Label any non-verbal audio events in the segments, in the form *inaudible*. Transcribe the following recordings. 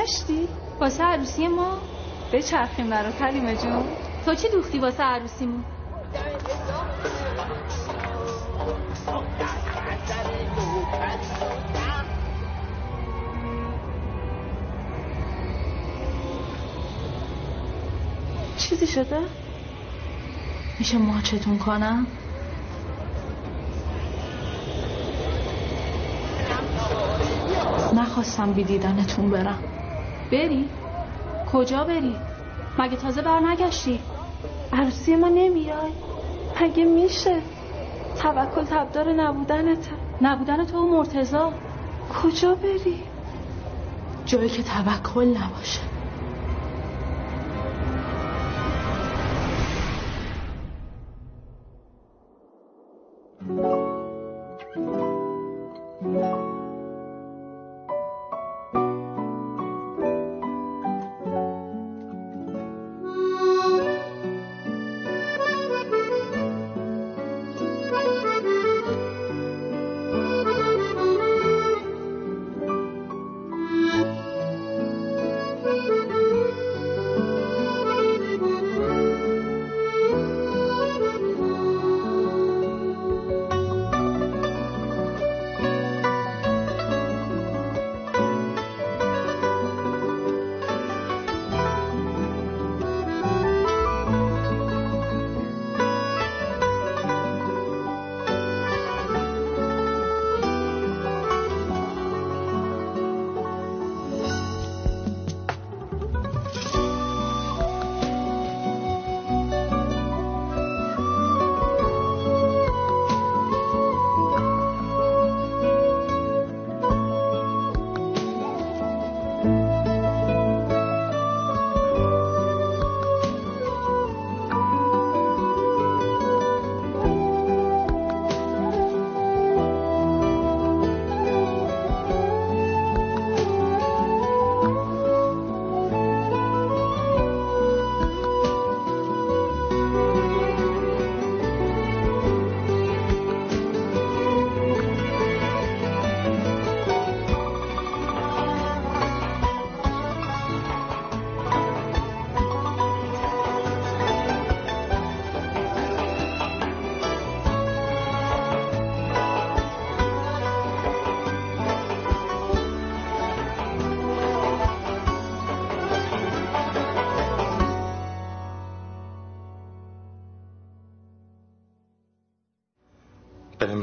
برگشتی؟ واسه عروسی ما بچرخیم برا کریمه جون تو چی دوختی واسه عروسیمون چیزی شده؟ میشه ماچتون کنم؟ نخواستم بی دیدنتون برم بری؟ کجا بری؟ مگه تازه بر نگشتی؟ عروسی ما نمیای مگه میشه توکل تبدار نبودنته نبودن تو و مرتزا کجا بری جایی که توکل نباشه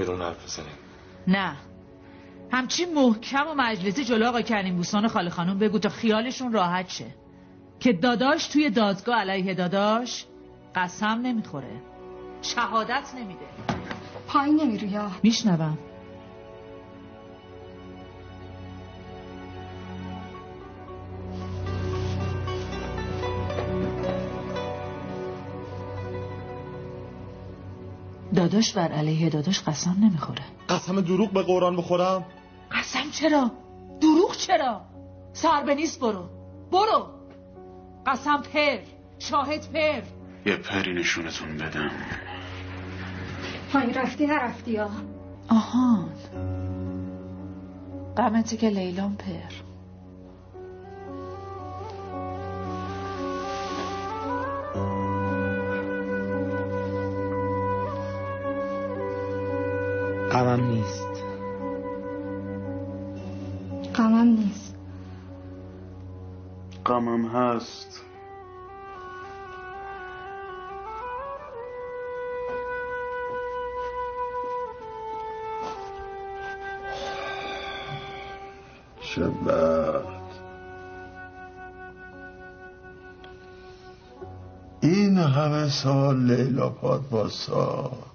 بیرون حرف بزنیم. نه. همچی محکم و مجلسی جلو آقا کریم بوستان خاله خانم بگو تا خیالشون راحت شه. که داداش توی دادگاه علیه داداش قسم نمی‌خوره. شهادت نمیده. پایین نمیرو یا؟ میشنوم. داداش بر علیه داداش قسم نمی‌خوره. قسم دروغ به قرآن بخورم؟ قسم چرا؟ دروغ چرا؟ سر به نیست برو. برو. قسم پر. شاهد پر. یه پری نشونتون بدم. پایین رفتی نرفتی یا آهان. قمتی که لیلام پر. غمم نیست. غمم نیست. غمم هست. شبت. این همه سال لیلا پاد باسا.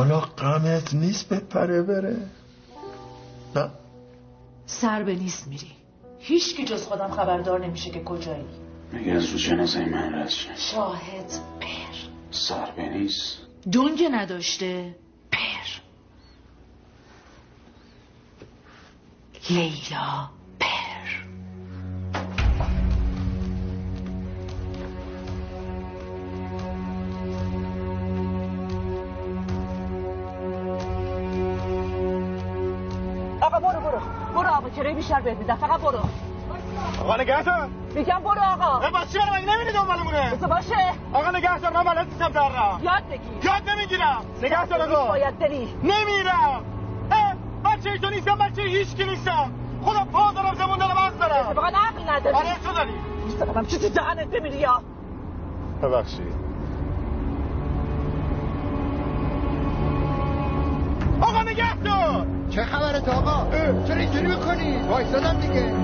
حالا غمت نیست به پره بره؟ نه. سر به نیست میری. هیچ کی جز خودم خبردار نمیشه که کجایی. مگه از رو جنازه من رد شاهد پر. سر به نیست. دنگ نداشته پر. لیلا. مذاکره بیشتر بهت میدم؟ فقط برو. آقا نگهدار. میگم برو آقا. بس چرا مگه نمیری دنبالمونه؟ بسه باشه. آقا نگهدار من بلد نیستم در راه یاد بگیر. یاد نمی‌گیرم. نگهدار آقا. باید بری. نمیرم. بچه تو نیستم بچه هیچ کی نیستم. خدا پا دارم زمون دارم از دارم. فقط عقل نداری. آره تو داری. میستقم چیزی دهنت بمیری یا؟ ببخشید. آقا نگهدار. چه خبرت آقا؟ چرا اینجوری می‌کنی؟ وایسادم دیگه.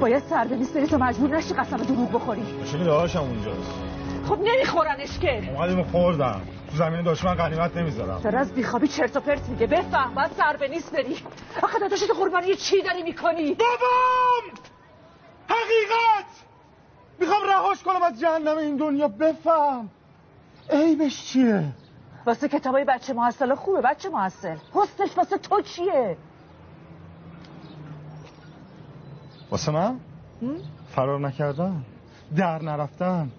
باید سر بریز بری تا مجبور نشی قسم دروغ بخوری. چون داشتم اونجاست؟ خب نمیخورنش که اومدیم خوردم. تو زمین دشمن غنیمت نمی‌ذارم. داره از بیخوابی چرت و پرت میگه. بفهم باید سر به نیست بری. آخه داداشت قربانی چی داری می‌کنی؟ بابام! حقیقت! می‌خوام رهاش کنم از جهنم این دنیا بفهم. عیبش چیه؟ واسه کتابای بچه محصل خوبه بچه محصل. حسنش واسه تو چیه؟ واسه من؟ فرار نکردم در نرفتن؟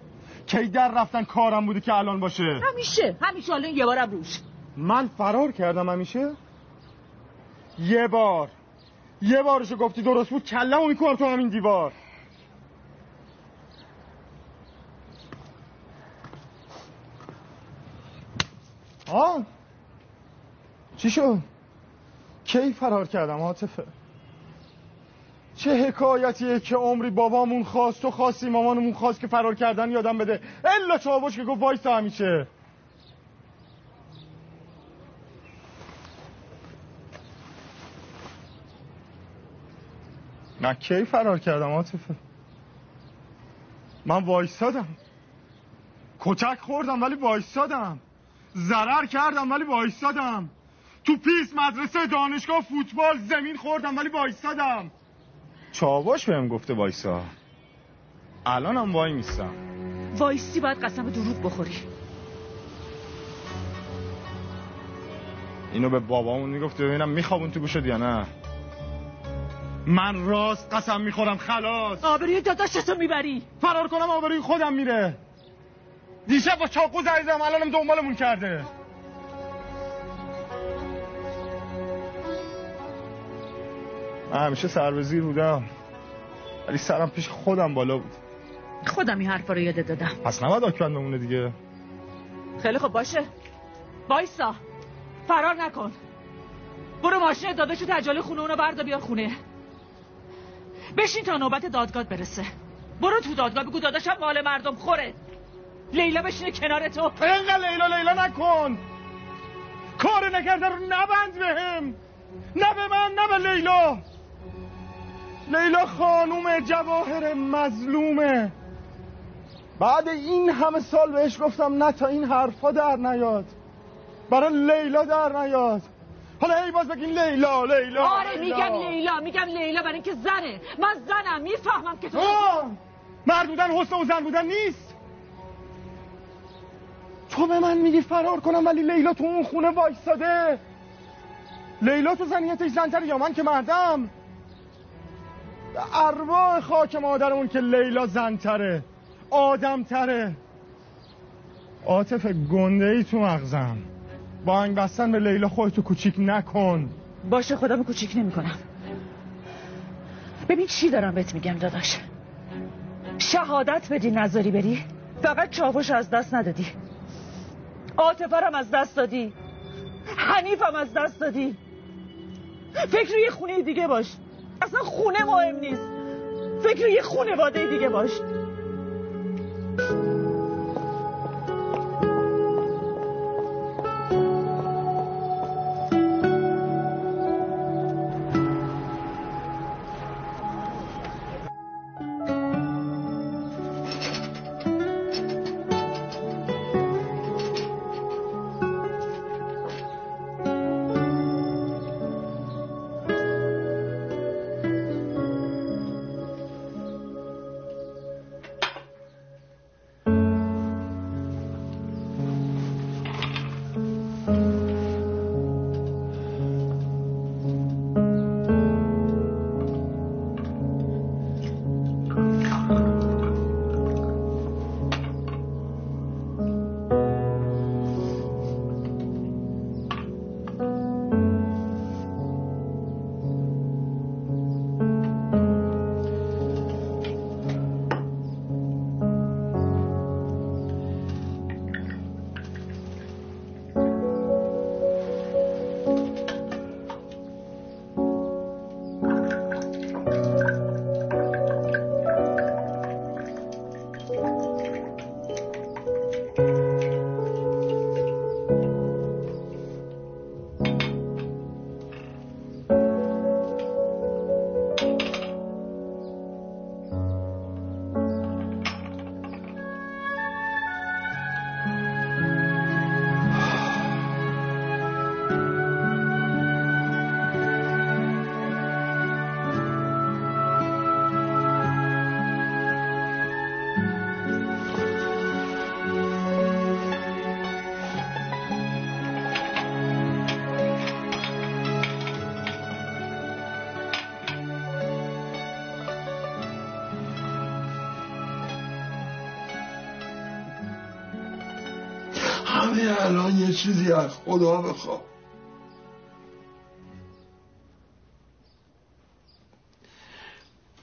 کی در رفتن کارم بوده که الان باشه؟ همیشه همیشه حالا یه بارم روش. من فرار کردم همیشه؟ یه بار. یه بارشو گفتی درست بود کلمو می‌کنم تو همین دیوار. آه. چی شد؟ کی فرار کردم عاطفه؟ چه حکایتیه که عمری بابامون خواست و خواستی مامانمون خواست که فرار کردن یادم بده. الا چاوش که گفت وایسا همیشه. من کی فرار کردم عاطفه؟ من وایسادم کتک خوردم ولی وایسادم ضرر کردم ولی وایسادم تو پیس مدرسه دانشگاه فوتبال زمین خوردم ولی وایسادم چاوش بهم گفته وایسا. الانم وای میستم. وایسی باید قسم دروغ بخوری. اینو به بابامون می‌گفت ببینم میخوابون تو گوشت یا نه؟ من راست قسم می‌خورم خلاص. آبروی داداشتو می‌بری. فرار کنم آبروی خودم میره. دیشب با چاقو زدیدم الانم دنبالمون کرده. من همیشه سر به زیر بودم ولی سرم پیش خودم بالا بود. خودم این حرفا رو یادت دادم. پس نباید آکبند بمونه دیگه. خیلی خب باشه. وایسا. فرار نکن. برو ماشین داداشو تجالی خونه اونو بردا بیار خونه. بشین تا نوبت دادگاه برسه. برو تو دادگاه بگو داداشم مال مردم خوره. لیلا بشینه کنار تو. اینقدر لیلا لیلا نکن. کار نکرده رو نبند بهم. نه به من نه به لیلا. لیلا خانوم جواهر مظلومه. بعد این همه سال بهش گفتم نه تا این حرفا در نیاد. برای لیلا در نیاد. حالا ای باز بگین لیلا لیلا آره میگم لیلا میگم لیلا برای اینکه زنه. من زنم می‌فهمم که تو مرد بودن حسن و زن بودن نیست. تو به من میگی فرار کنم ولی لیلا تو اون خونه وایستاده لیلا تو زنیتش زنتره یا من که مردم؟ ارواح خاک مادرمون که لیلا زنتره آدمتره. عاطف گنده ای تو مغزم. با انگ بستن به لیلا خودتو کوچیک نکن. باشه به کوچیک نمی‌کنم. ببین چی دارم بهت میگم داداش. شهادت بدی نظری بری. فقط چاوش از دست ندادی. عاطفه از دست دادی. حنیفم از دست دادی. فکر یه خونه دیگه باش. اصلا خونه مهم نیست. فکر یه خونواده دیگه باش. الان یه چیزی از خدا بخوام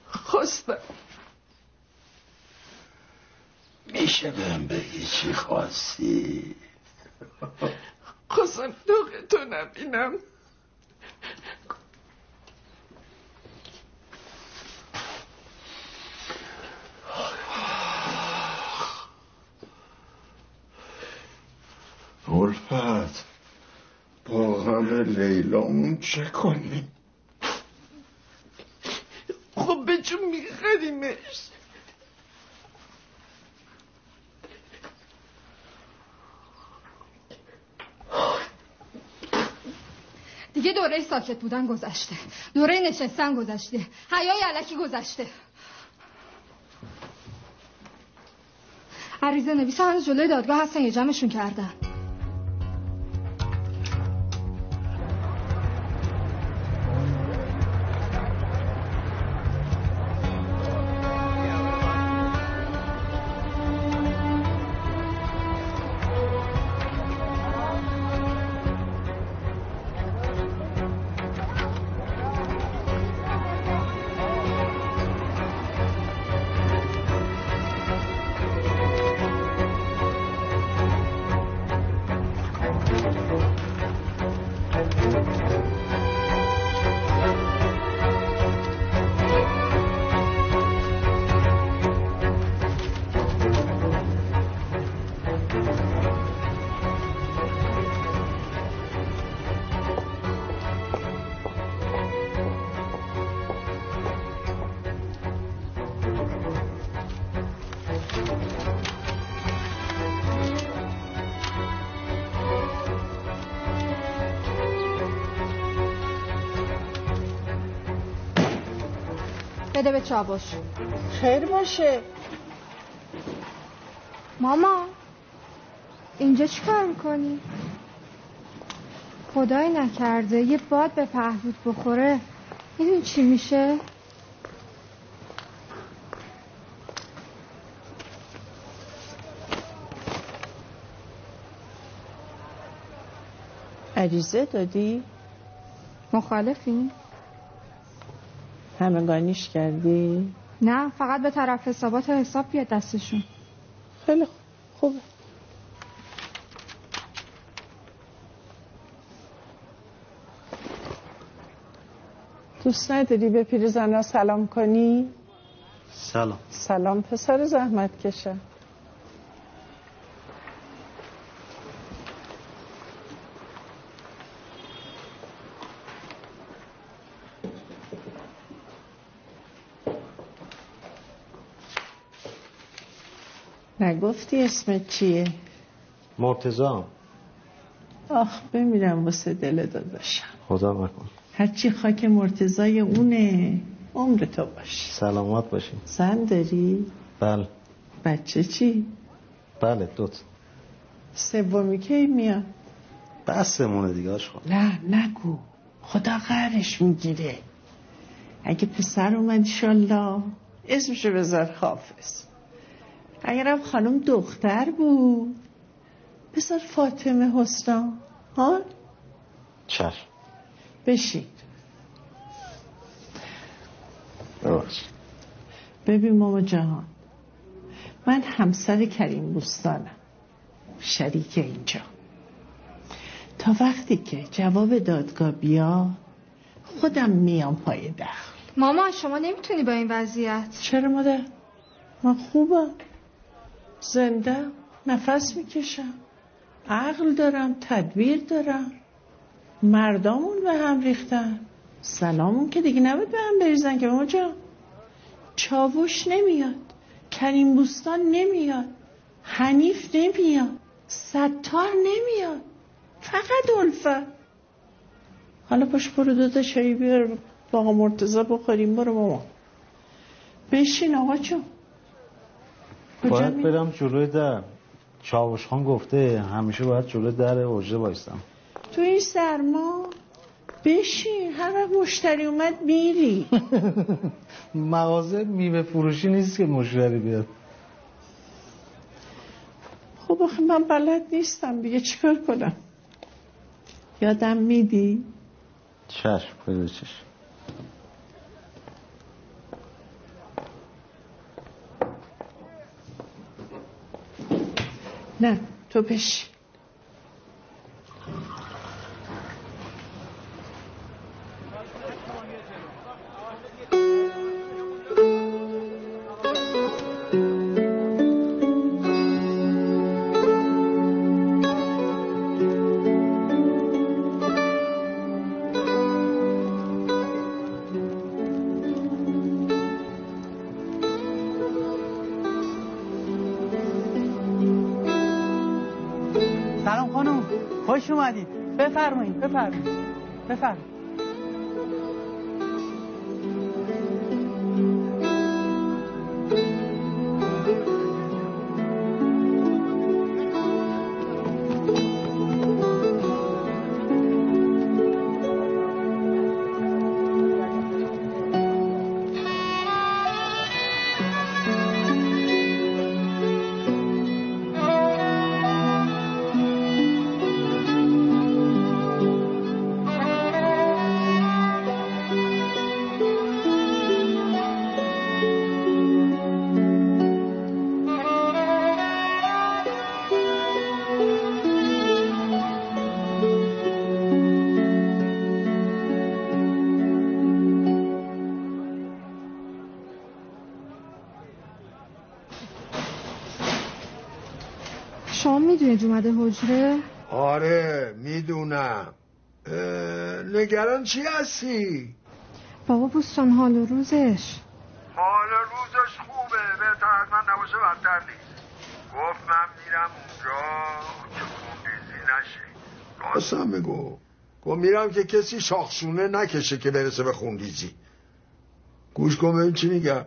خواستم میشه بهم بگی چی خواستی؟ خواستم تو نبینم الفت با غم لیلامون چه کنیم؟ خب به چون میخریمش؟ دیگه دوره ساکت بودن گذشته. دوره نشستن گذشته. حیای علکی گذشته. عریضه نویس هنوز جلوی دادگاه هستن یه جمعشون کردن. بده به چابش خیر باشه ماما اینجا چیکار می‌کنی؟ خدای نکرده یه باد به پهلوت بخوره می‌دونی چی میشه؟ عریضه دادی؟ مخالفی؟ همگانیش کردی؟ نه فقط به طرف حسابات حساب بیاد دستشون. خیلی خوب. خوبه. دوست نداری به پیرزنا سلام کنی؟ سلام. سلام پسر زحمت کشه. نگفتی اسمت چیه؟ مرتزا آخ بمیرم واسه دل داداشم. خدا نکن هرچی خاک مرتضای اونه. عمر تو باش. سلامت باشین زن داری؟ بله. بچه چی؟ بله دوت سومی کی میاد؟ بسمونه دیگه آشقا نه نگو. خدا قهرش می‌گیره. اگه پسر اومد ایشالله اسمشو بذار حافظ. اگرم خانم دختر بود. بذار فاطمه حسنا. ها چشم. بشین. ببخش. ببین ماما جهان. من همسر کریم بوستانم شریک اینجا. تا وقتی که جواب دادگاه بیا خودم میام پای دخل. ماما شما نمی‌تونی با این وضعیت. چرا مادر؟ من خوبم. زنده نفس می‌کشم. عقل دارم تدبیر دارم. مردامون به هم ریختن. سلامون که دیگه نبود به هم بریزن که جان. چاوش نمیاد. کریم بوستان نمیاد. حنیف نمیاد. ستار نمیاد. فقط الفت حالا پاش برو دوتا چایی بیار با آقا مرتزا بخوریم. برو ماما. بشین آقا چون باید برم جلوی در. چاوش خان گفته همیشه باید جلوی در اوجه بایستم. تو این سرما بشین هر وقت مشتری اومد میری. *laughs* مغازه میوه فروشی نیست که مشتری بیاد. خب آخه من بلد نیستم دیگه چیکار کنم؟ یادم میدی؟ چشم بده چشم. نه تو بشی خوش اومدید. بفرمایید بفرمایید. بفرمایید. اومده حجره؟ آره می‌دونم. نگران چی هستی؟ بابا بوستان حال و روزش. حال روزش خوبه. بهتر از من نباشه بدتر نیست. گفت من میرم اونجا که خونریزی نشه. راستم بگو. گفت میرم که کسی شاخشونه نکشه که برسه به خونریزی گوش کن ببین چی میگم.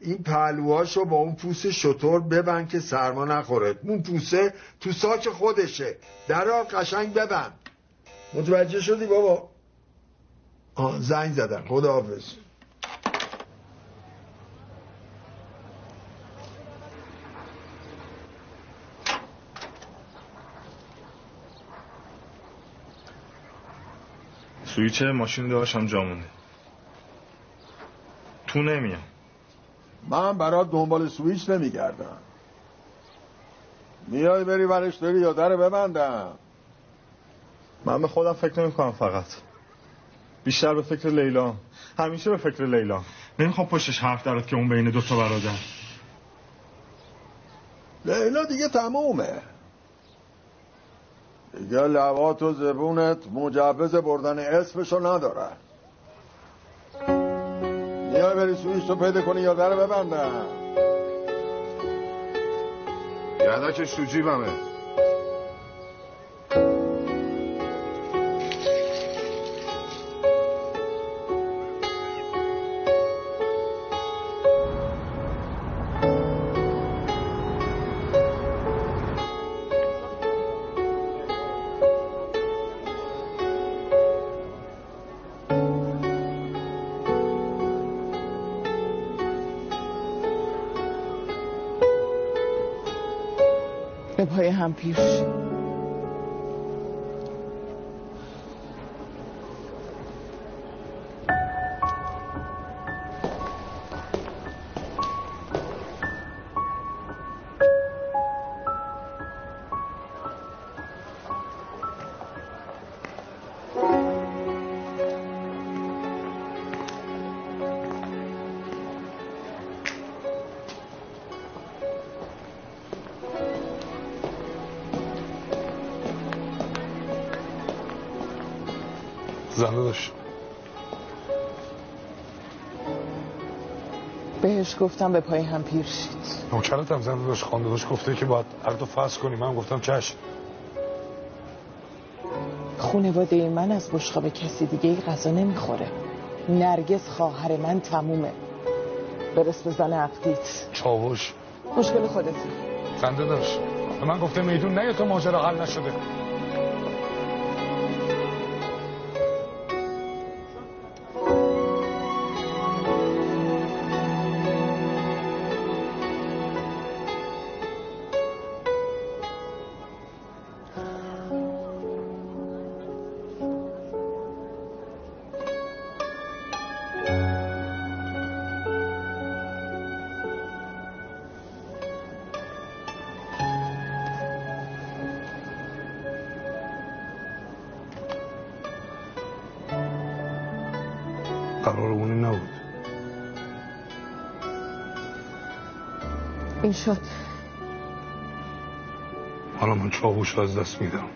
این پهلوهاشو با اون پوست شطور ببند که سرما نخوره. اون پوسته تو ساک خودشه. در قشنگ ببند. متوجه شدی بابا؟ آه زنگ زدن. خدا حافظ سویچ ماشین داشتم جامونده تو نمیام. من برات دنبال سویچ نمیگردم. میای بری ورش داری یا در ببندم. من به خودم فکر نمی کنم فقط. بیشتر به فکر لیلا. همیشه به فکر لیلا. نمی‌خوام پشتش حرف درات که اون بین دو تا برادر. لیلا دیگه تمومه. دیگه لبات و زبونت مجوز بردن اسمشو نداره میای بری سویش تو پیدا کنی یا در ببندم. یدکش تو جیبمه به پای هم پیر گفتم به پای هم پیر شید. نوکرت هم زنده داشت خانده داشت گفته که باید عقد فصل کنی. من گفتم چشم. خونواده من از بشقاب کسی دیگه ای غذا نمی‌خوره. نرگس خواهر من تمومه. برس به زن عقدیت چاوش. مشکل خودتی. زنده داشت به من گفته میدون نه تو ماجرا حل نشده. این شد. حالا من چاوش از دست میدم.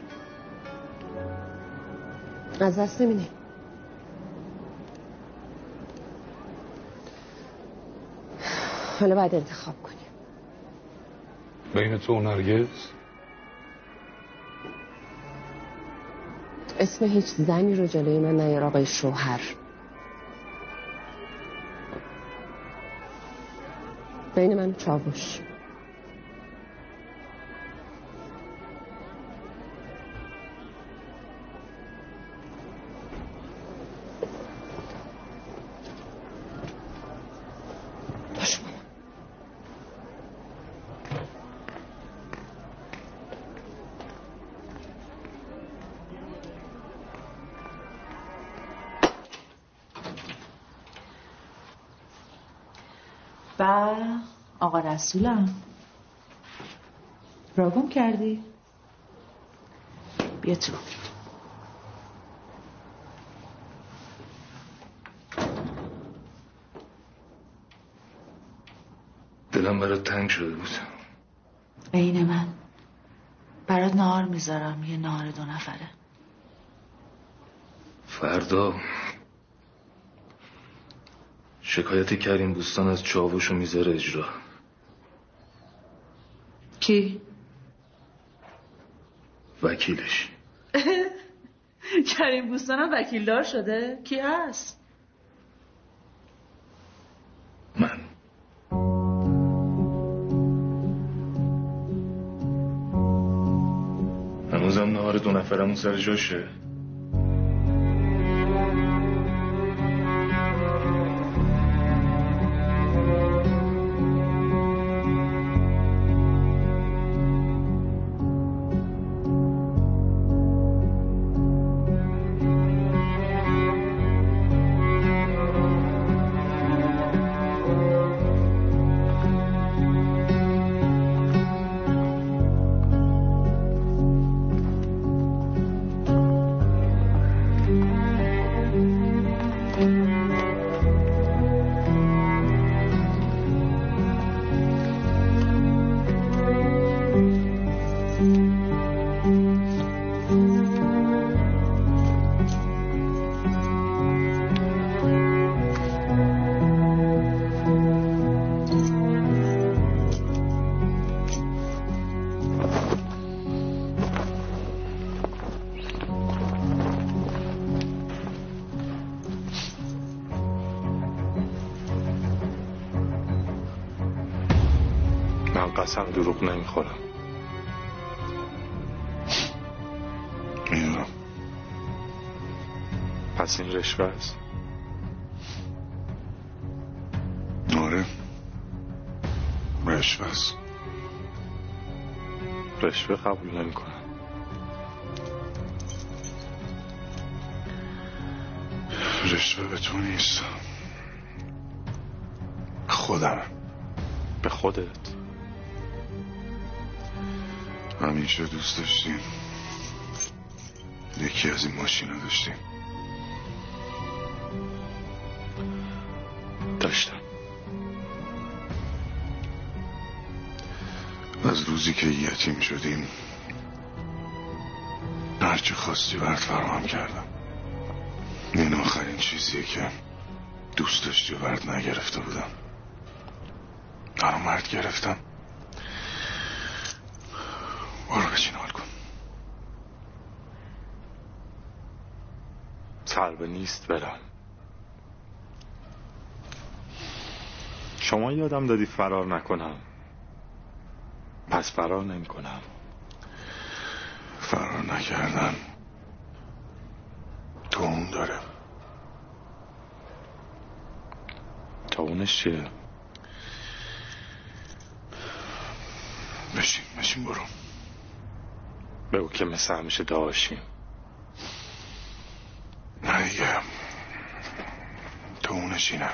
از دست نمیدی. حالا باید انتخاب کنی بین تو و نرگز اسم هیچ زنی رو جلوی من نیار آقای شوهر. بین من و چاوش. رسولم راگم کردی؟ بیا تو. دلم برات تنگ شده بود. عین من. برات نهار می‌ذارم یه نهار دو نفره. فردا شکایت کریم بوستان از چاوشو می‌ذاره اجرا. کی؟ وکیلش *laughs* کریم بوستان هم وکیلدار شده؟ کی هست؟ من هنوزم نهار دو نفرمون سر جاشه قسم دروغ نمی‌خورم. می‌دونم. پس این رشوه است؟ آره. رشوه است. رشوه قبول نمی‌کنم. رشوه به تو نیست. خودم. به خودت؟ همیشه دوست داشتیم. یکی از این ماشینا داشتیم. داشتم. از روزی که یتیم شدیم هرچی خواستی برات فراهم کردم. این آخرین چیزیه که دوست داشتی و برات نگرفته بودم. الان مرد گرفتم. برو بچین حال کن سربه نیست برم شما یادم دادی فرار نکنم پس فرار نمی کنم فرار نکردن تو اون داره تا اونش چیه بشین بشین برو بگو که مثل همیشه داشتیم. نه دیگه. تو اونش اینه.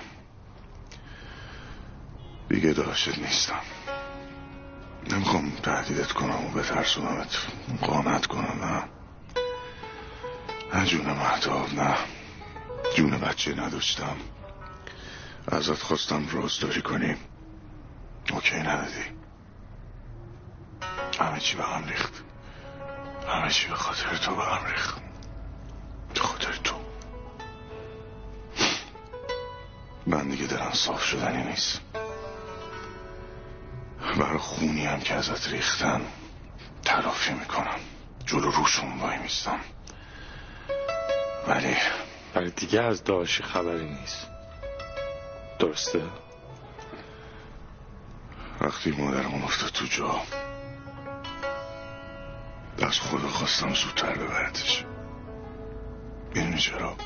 دیگه داشت نیستم. نمی‌خوام تهدیدت کنم و بترسونمت. قانت کنم نه. نه جون محتاب نه. جون بچه نداشتم. ازت خواستم رازداری کنیم اوکی ندادی. همه چی به هم ریخت. همه چی به خاطر تو به هم ریخت. به خاطر تو. من دیگه دلم صاف شدنی نیست. برای خونی هم که ازت ریختن تلافی می‌کنم. جلو روشون وای میستم. ولی ولی دیگه از داشی خبری نیست. درسته؟ وقتی مادرمون افتاد تو جا از خدا خواستم زودتر ببردش می‌دونی چرا؟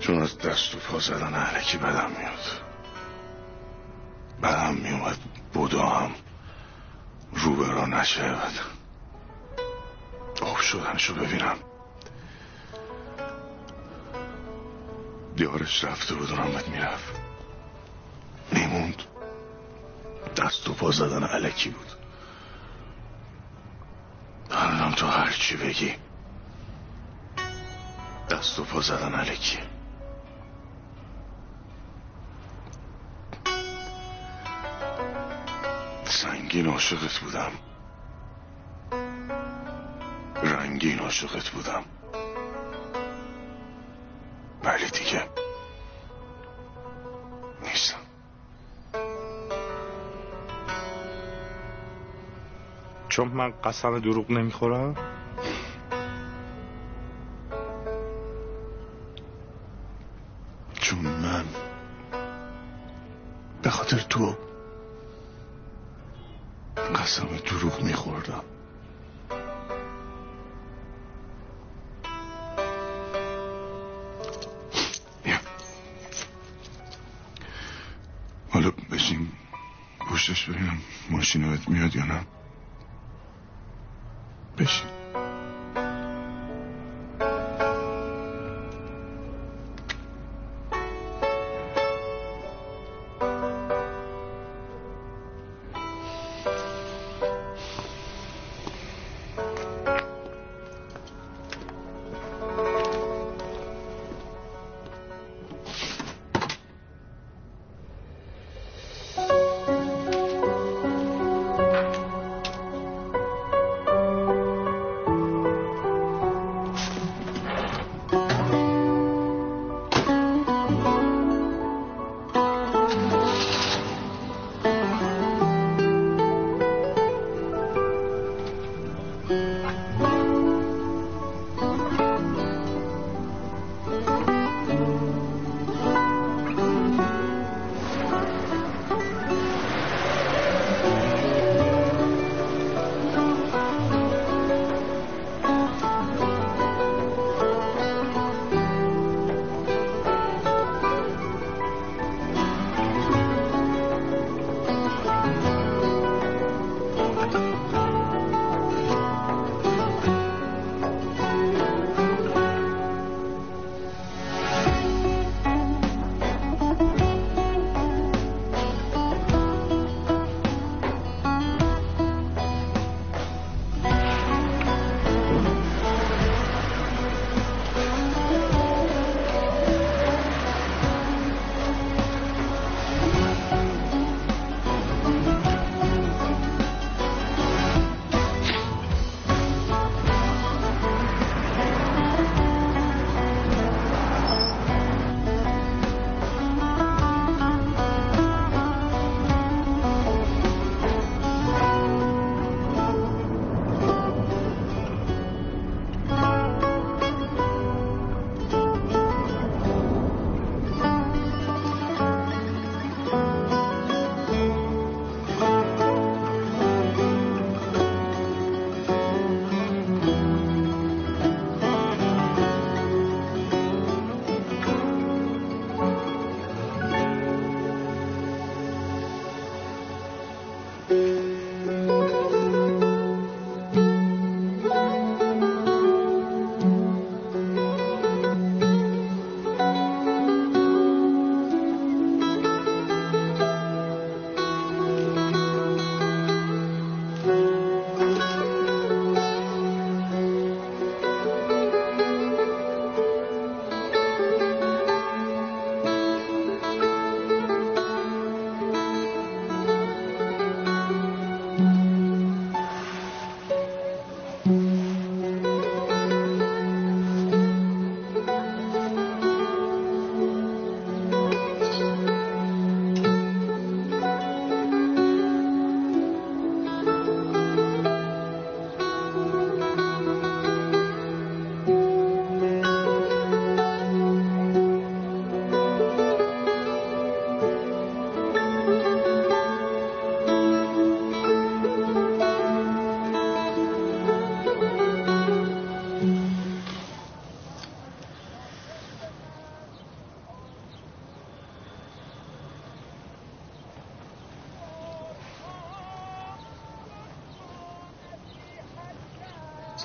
چون از دست و پا زدن علکی بدم میاد. بدم میومد بودا هم روبرا نشه آب شدنشو ببینم. دیارش رفته بود اونم می‌رفت. میموند. دست و پا زدن علکی بود. الانم تو هر چی بگی. دست و پا زدن علکی سنگین عاشقت بودم. رنگین عاشقت بودم. ولی دیگه چون من قسم دروغ نمی‌خورم. چون من به خاطر تو قسم دروغ میخوردم. حالا بشین پشتش ببینم ماشین میاد یا نه؟ بشین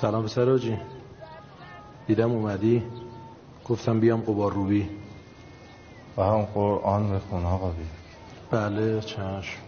سلام سراجی. دیدم اومدی. گفتم بیام قبار روبی. و هم قرآن بخون آقا بی بله چشم.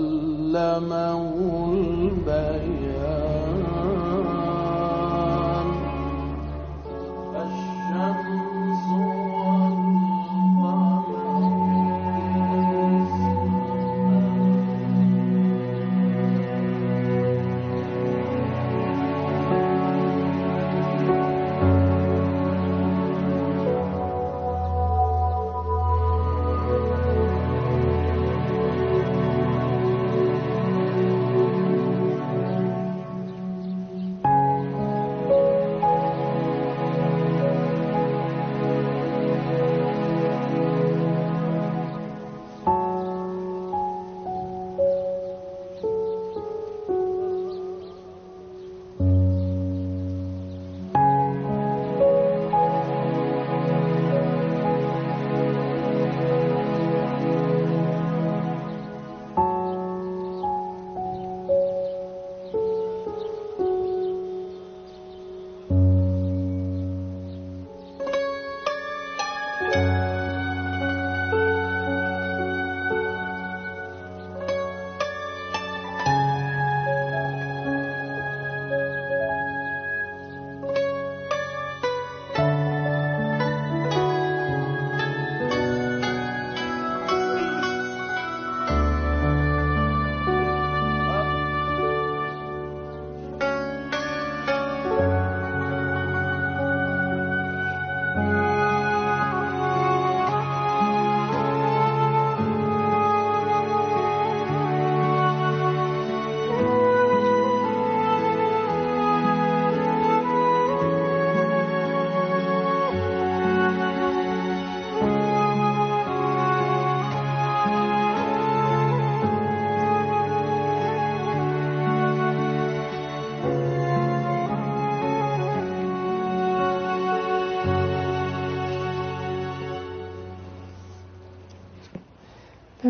علمه البيان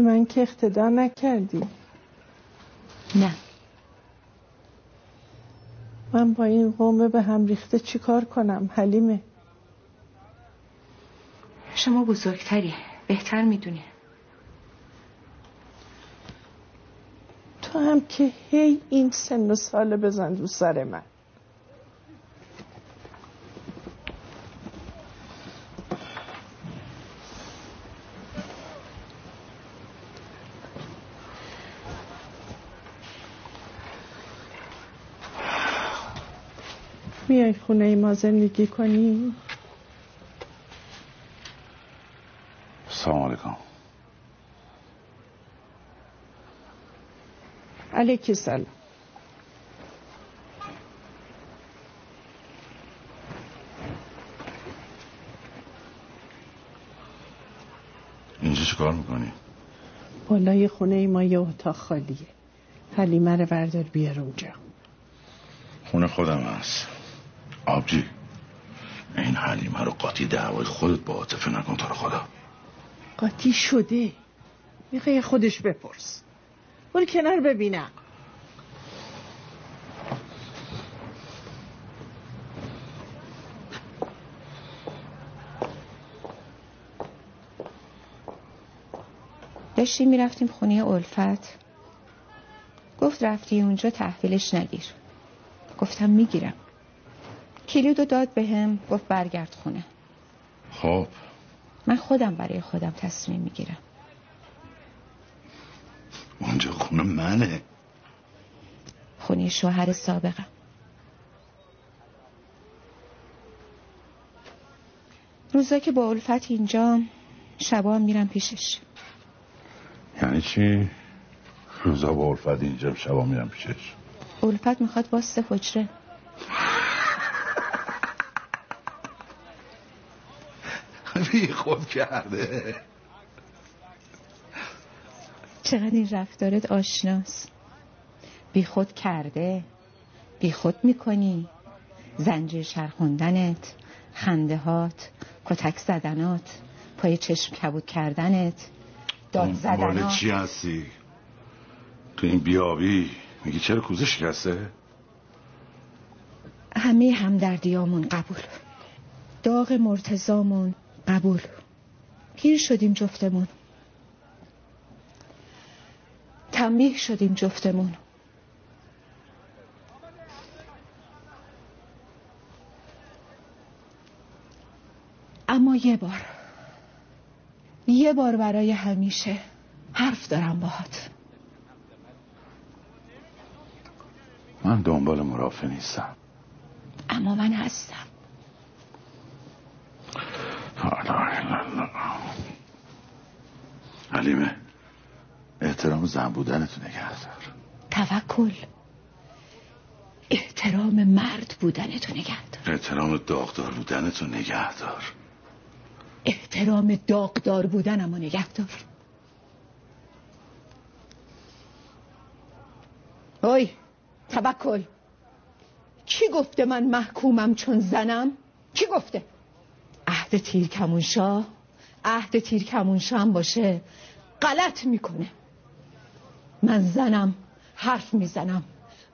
به من که اقتدا نکردی. نه. من با این قومه به هم ریخته چیکار کنم حلیمه؟ شما بزرگتری بهتر می‌دونی. تو هم که هی این سن و سال بزن رو سر من میای خونه ما زندگی کنی؟ سلام علیکم. علیکی سلام. اینجا چیکار می‌کنی؟ بالای خونه ما یه اتاق خالیه. حلیمه رو بردار بیار اونجا. خونه خودم هست. آبجی. این حلیمه رو قاطی دعوای خودت با عاطفه نکن تو رو خدا. قاطی شده. می‌خوای خودش بپرس. برو کنار ببینم. داشتیم می‌رفتیم خونه الفت. گفت رفتی اونجا تحویلش نگیر. گفتم می‌گیرم. کلیدو داد به هم گفت برگرد خونه. خب. من خودم برای خودم تصمیم می‌گیرم. اونجا خونه منه. خونه شوهر سابقم. روزا که با الفت اینجا شبا میرم پیشش. یعنی چی؟ روزا با الفت اینجا شبا میرم پیشش. الفت می‌خواد واسه حجره. بی خود کرده. چقدر این رفتارت آشناست بی خود کرده بی خود می‌کنی. زنجیر شرخوندنت خنده هات کتک زدنات پای چشم کبود کردنت داد زدنات. چی هستی؟ تو این بیابی میگی چرا کوزه شکسته؟ همه همدردیامون قبول. داغ مرتزامون قبول. پیر شدیم جفتمون. تنبیه شدیم جفتمون. اما یه بار یه بار برای همیشه حرف دارم باهات. من دنبال مرافع نیستم. اما من هستم. علیمه احترام زن بودنتو نگه دار. توکل. احترام مرد بودنتو نگه دار. احترام داغدار بودنتو نگه دار. احترام داغدار بودنمو نگه دار. اوی توکل. کی گفته من محکومم چون زنم؟ کی گفته؟ عهد تیر کمونشا عهد تیر کمونشا هم باشه غلط می‌کنه. من زنم حرف می‌زنم.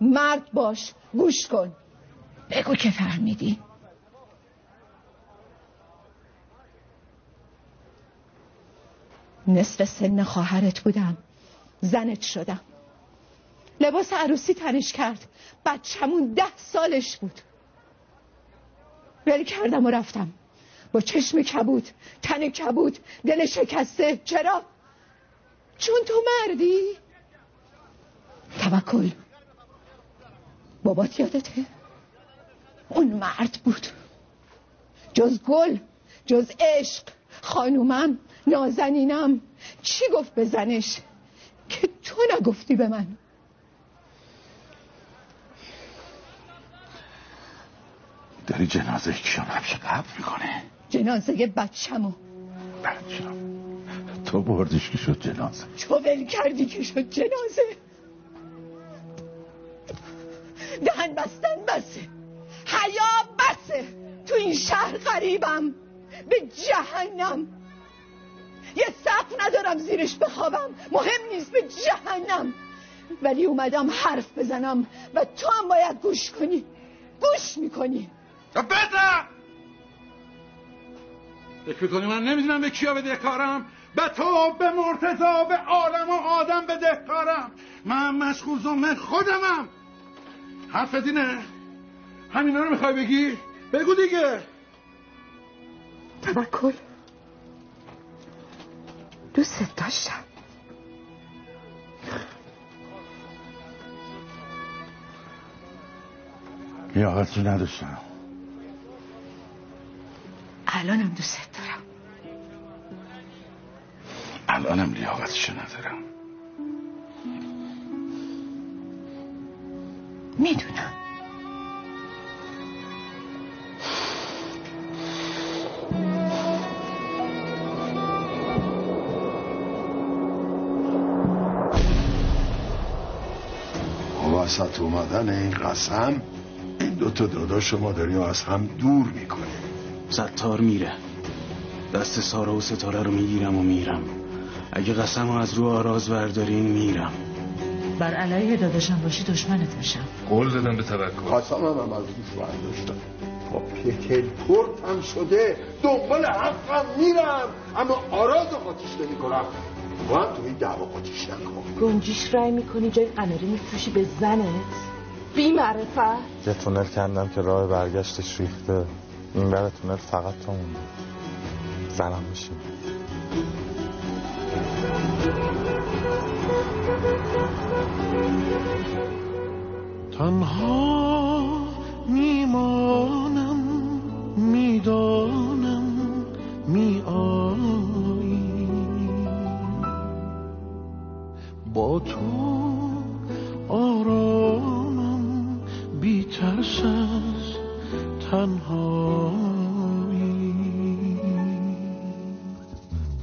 مرد باش گوش کن. بگو که فهمیدی. نصف سن خواهرت بودم. زنت شدم. لباس عروسی تنش کرد. بچمون ده سالش بود. ول کردم و رفتم. با چشم کبود تن کبود دل شکسته. چرا؟ چون تو مردی؟ توکل. بابات یادته؟ اون مرد بود. جز گل جز عشق. خانومم نازنینم. چی گفت به زنش؟ که تو نگفتی به من. داری جنازه کیو نمیشه قبل می‌کنه. جنازه بچمو بچم تو بردیش که شد جنازه. تو ول کردی که شد جنازه. دهن بستن بسه. حیا بسه. تو این شهر غریبم. به جهنم. یه سقف ندارم زیرش بخوابم. مهم نیست به جهنم. ولی اومدم حرف بزنم و تو هم باید گوش کنی. گوش می‌کنی. بزن! فکر می‌کنی من نمی‌دونم به کیا بده کارم؟ به تو به مرتضا به عالم و آدم بده کارم من مشغول من خودمم. حرف دینه همینا رو می‌خوای بگی؟ بگو دیگه. توکل. دوست داشتم. لیاقتی نداشتم. الانم دوست دارم. الانم لیاقتشو ندارم. می‌دونم. وسط اومدن این قسم این دوتا داداش شما داریم از هم دور می‌کنه ستار میره. دست سارا و ستاره رو می‌گیرم و میرم. اگه قسم از رو آراز بردارین میرم. بر علیه داداشم باشی دشمنت میشم. قول دادم به توکل. قسم هم, هم از روش برداشتم با پتل پورت هم شده دنبال حقم میرم. اما آراز قاتیش نمی کنم تو هم تو این دعوا قاتیش نکن. گنجیش رای می‌کنی جای قناری میفروشی به زنت؟ بی معرفت یه تونل کندم که راه برگشتش ریخته. این بر تونل فقط تو مونده زنم میشیم تنها میمانم می‌دانم می آیی با تو آرامم بی ترس از تنهایی.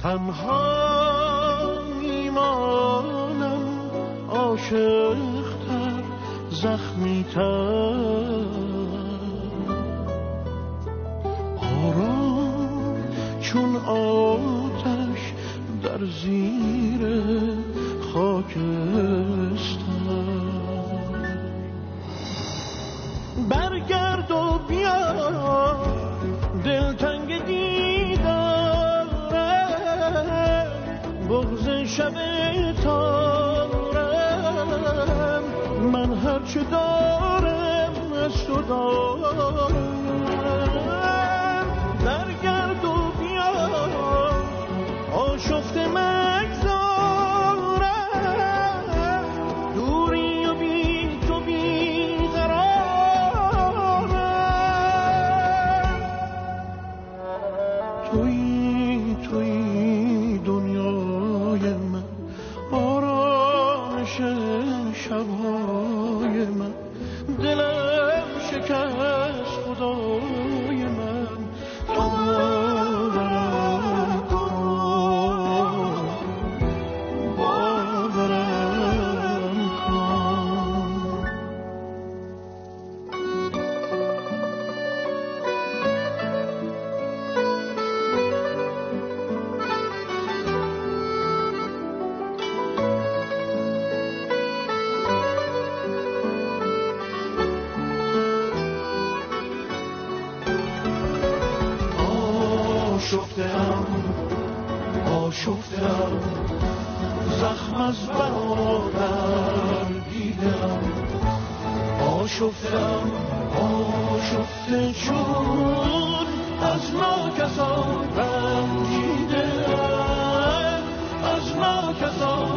تنها میمانم عاشقتر زخمی تر آرام چون آتش در زیر خاکستر. برگرد و بیا دلتنگ دیدارم بغز شب تارم. من هرچه دارم از تو دارم. آشفتم آشفتم زخم از برادر دیدم. آشفتم آشفته چون از ناکسان رنجیدم از ناکسان